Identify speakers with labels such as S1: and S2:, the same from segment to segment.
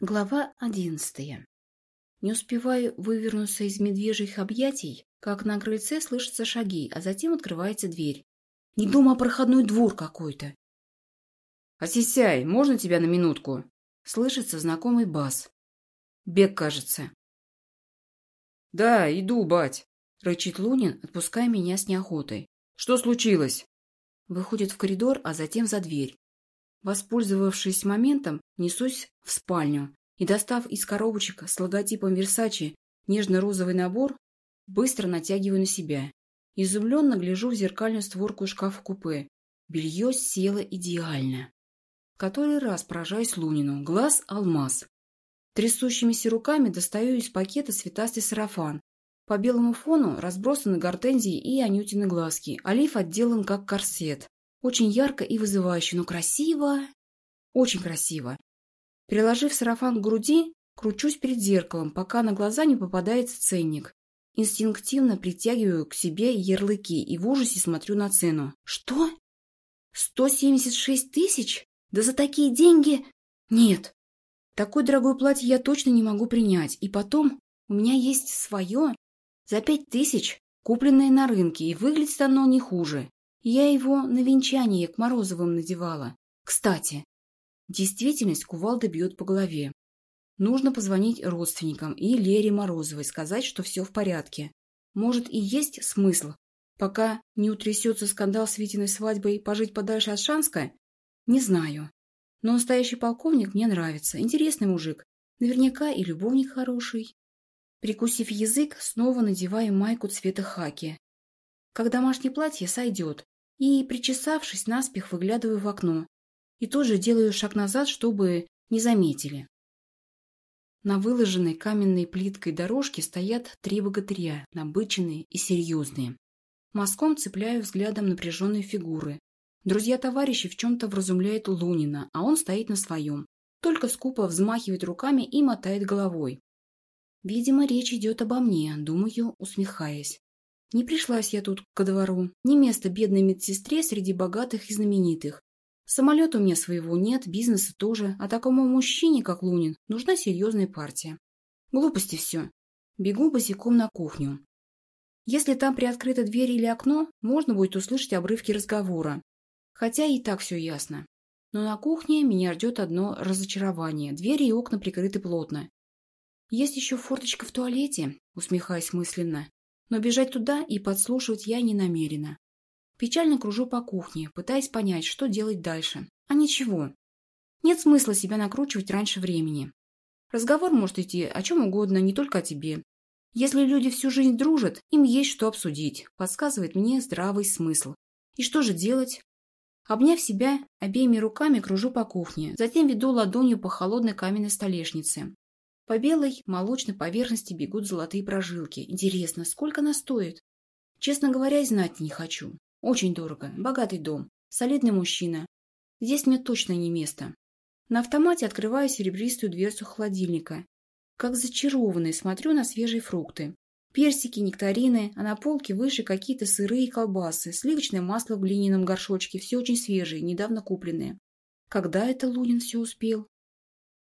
S1: Глава одиннадцатая. Не успеваю вывернуться из медвежьих объятий, как на крыльце слышатся шаги, а затем открывается дверь. Не дома, а проходной двор какой-то.
S2: «Осисяй, можно тебя на минутку?» Слышится знакомый бас. Бег, кажется. «Да, иду, бать», — рычит Лунин, отпуская меня с неохотой. «Что случилось?» Выходит в коридор, а затем за дверь. Воспользовавшись моментом, несусь в спальню и, достав из коробочек с логотипом Версачи нежно-розовый набор, быстро натягиваю на себя. Изумленно гляжу в зеркальную створку шкафа-купе. Белье село идеально. Который раз поражаюсь Лунину. Глаз – алмаз. Трясущимися руками достаю из пакета цветастый сарафан. По белому фону разбросаны гортензии и анютины глазки. Олив отделан как корсет. Очень ярко и вызывающе, но красиво. Очень красиво. Приложив сарафан к груди, кручусь перед зеркалом, пока на глаза не попадается ценник. Инстинктивно притягиваю к себе ярлыки и в ужасе смотрю на цену. Что? 176 тысяч? Да за такие деньги? Нет. Такое дорогое платье я точно не могу принять. И потом, у меня есть свое. За пять тысяч, купленное на рынке, и выглядит оно не хуже. Я его на венчание к Морозовым надевала. Кстати, действительность кувалда бьет по голове. Нужно позвонить родственникам и Лере Морозовой, сказать, что все в порядке. Может и есть смысл, пока не утрясется скандал с Витиной свадьбой, пожить подальше от Шанска? Не знаю. Но настоящий полковник мне нравится. Интересный мужик. Наверняка и любовник хороший. Прикусив язык, снова надеваю майку цвета хаки. Как домашнее платье сойдет, и, причесавшись наспех, выглядываю в окно. И тоже делаю шаг назад, чтобы не заметили. На выложенной каменной плиткой дорожке стоят три богатыря, набыченные и серьезные. Мазком цепляю взглядом напряженные фигуры. Друзья-товарищи в чем-то вразумляют Лунина, а он стоит на своем. Только скупо взмахивает руками и мотает головой. Видимо, речь идет обо мне, думаю, усмехаясь. Не пришлась я тут ко двору. Не место бедной медсестре среди богатых и знаменитых. Самолета у меня своего нет, бизнеса тоже, а такому мужчине, как Лунин, нужна серьезная партия. Глупости все. Бегу босиком на кухню. Если там приоткрыта дверь или окно, можно будет услышать обрывки разговора. Хотя и так все ясно. Но на кухне меня ждет одно разочарование. Двери и окна прикрыты плотно. Есть еще форточка в туалете, усмехаясь мысленно. Но бежать туда и подслушивать я не намерена. Печально кружу по кухне, пытаясь понять, что делать дальше. А ничего. Нет смысла себя накручивать раньше времени. Разговор может идти о чем угодно, не только о тебе. Если люди всю жизнь дружат, им есть что обсудить, подсказывает мне здравый смысл. И что же делать? Обняв себя, обеими руками кружу по кухне, затем веду ладонью по холодной каменной столешнице. По белой, молочной поверхности бегут золотые прожилки. Интересно, сколько она стоит? Честно говоря, знать не хочу. Очень дорого. Богатый дом. Солидный мужчина. Здесь мне точно не место. На автомате открываю серебристую дверцу холодильника. Как зачарованный смотрю на свежие фрукты. Персики, нектарины, а на полке выше какие-то сырые колбасы, сливочное масло в глиняном горшочке, все очень свежие, недавно купленные. Когда это Лунин все успел?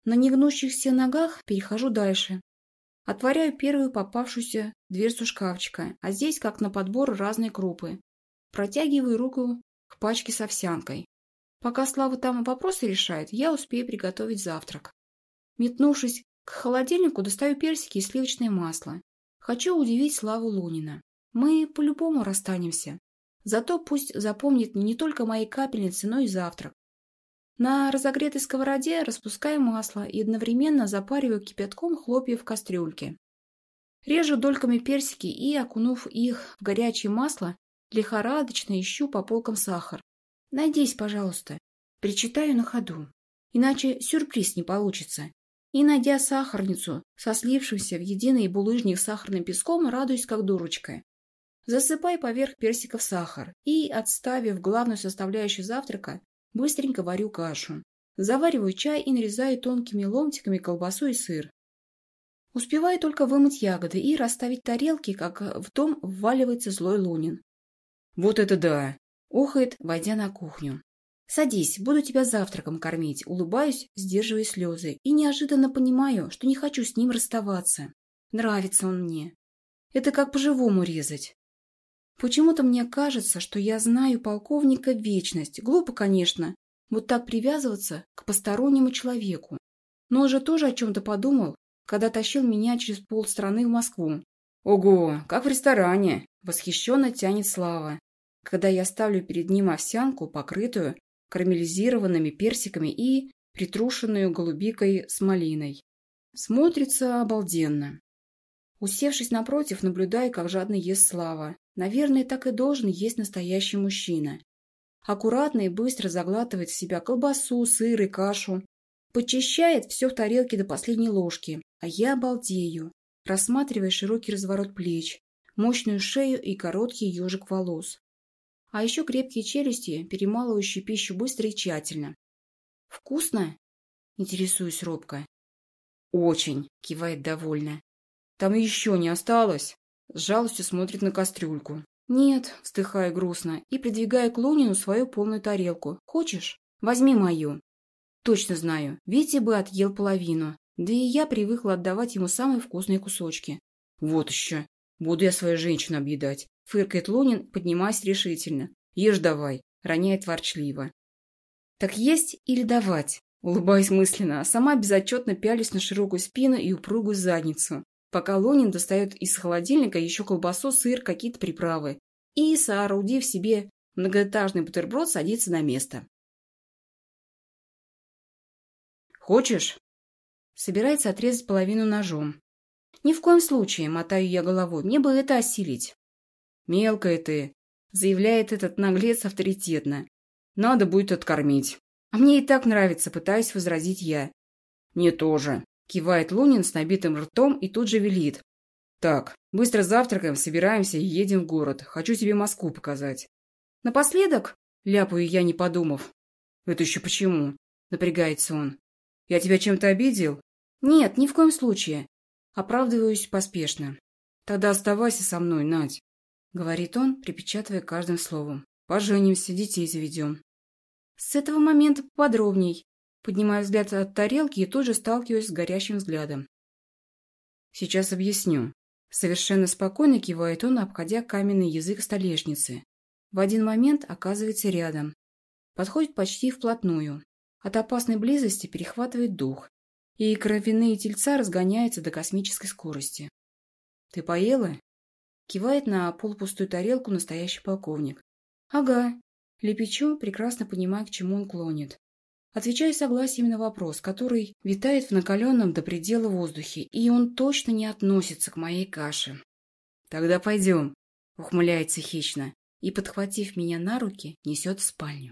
S2: На негнущихся ногах перехожу дальше. Отворяю первую попавшуюся дверцу шкафчика, а здесь, как на подбор, разные крупы. Протягиваю руку к пачке с овсянкой. Пока Слава там вопросы решает, я успею приготовить завтрак. Метнувшись к холодильнику, достаю персики и сливочное масло. Хочу удивить Славу Лунина. Мы по-любому расстанемся. Зато пусть запомнит не только мои капельницы, но и завтрак. На разогретой сковороде распускаю масло и одновременно запариваю кипятком хлопья в кастрюльке. Режу дольками персики и, окунув их в горячее масло, лихорадочно ищу по полкам сахар. Найдись, пожалуйста. Причитаю на ходу. Иначе сюрприз не получится. И, найдя сахарницу, со слившимся в единый булыжник сахарным песком, радуюсь как дурочка. Засыпай поверх персиков сахар и, отставив главную составляющую завтрака, Быстренько варю кашу. Завариваю чай и нарезаю тонкими ломтиками колбасу и сыр. Успеваю только вымыть ягоды и расставить тарелки, как в дом вваливается злой Лунин. «Вот это да!»
S1: — охает, войдя на кухню. Садись, буду тебя завтраком кормить, улыбаюсь, сдерживая слезы, и неожиданно понимаю, что не хочу с ним расставаться. Нравится он мне. Это как по-живому резать. Почему-то мне кажется, что я знаю полковника вечность. Глупо, конечно, вот так привязываться к постороннему человеку. Но он же тоже о чем-то подумал, когда тащил меня через полстраны в Москву.
S2: «Ого, как в ресторане!» – восхищенно тянет Слава, когда я ставлю перед ним овсянку, покрытую карамелизированными персиками и притрушенную голубикой с малиной. Смотрится обалденно. Усевшись напротив, наблюдаю, как жадно ест Слава. Наверное, так и должен есть настоящий мужчина. Аккуратно и быстро заглатывает в себя колбасу, сыр и кашу. Почищает все в тарелке до последней ложки. А я обалдею, рассматривая широкий разворот плеч, мощную шею и короткий ежик волос. А еще крепкие челюсти, перемалывающие пищу быстро и тщательно. «Вкусно?» – интересуюсь робко. «Очень», – кивает довольно. «Там еще не осталось?» С жалостью смотрит на кастрюльку.
S1: «Нет», – вздыхаю грустно и придвигаю к Лунину свою полную тарелку. «Хочешь? Возьми мою». Точно знаю, Витя бы отъел половину. Да и я привыкла отдавать ему самые вкусные кусочки.
S2: «Вот еще. Буду я свою женщину объедать», – фыркает Лунин, поднимаясь решительно. «Ешь давай», – роняет ворчливо.
S1: «Так есть или давать?» Улыбаюсь мысленно, а сама безотчетно пялюсь на широкую спину и упругую задницу пока Лунин достает из холодильника еще колбасу, сыр, какие-то приправы и, соорудив себе многоэтажный бутерброд, садится на место.
S2: «Хочешь?»
S1: Собирается отрезать половину ножом. «Ни в коем случае», — мотаю я головой, — «мне бы это осилить».
S2: «Мелкая ты», — заявляет этот наглец авторитетно. «Надо будет откормить».
S1: «А мне и так нравится», — пытаюсь возразить я.
S2: «Мне тоже», Кивает Лунин с набитым ртом и тут же велит. «Так, быстро завтракаем, собираемся и едем в город. Хочу тебе Москву показать».
S1: «Напоследок?» – ляпаю я, не подумав.
S2: «Это еще почему?» – напрягается он. «Я тебя чем-то обидел?»
S1: «Нет, ни в коем случае». Оправдываюсь поспешно.
S2: «Тогда оставайся со мной, Надь», —
S1: говорит он, припечатывая каждым словом.
S2: «Поженимся, детей заведем».
S1: С этого момента подробней. Поднимаю взгляд от тарелки и тут же сталкиваюсь с горящим взглядом.
S2: «Сейчас объясню». Совершенно спокойно кивает он, обходя каменный язык столешницы.
S1: В один момент оказывается рядом. Подходит почти вплотную. От опасной близости перехватывает дух. И кровяные тельца разгоняются до космической скорости.
S2: «Ты поела?»
S1: Кивает на полупустую тарелку настоящий полковник. «Ага». Лепечу, прекрасно понимая, к чему он клонит. Отвечаю согласием на вопрос, который витает в накаленном до предела воздухе, и он точно не относится к моей каше.
S2: «Тогда пойдем», — ухмыляется хищно,
S1: и, подхватив меня на руки, несет в спальню.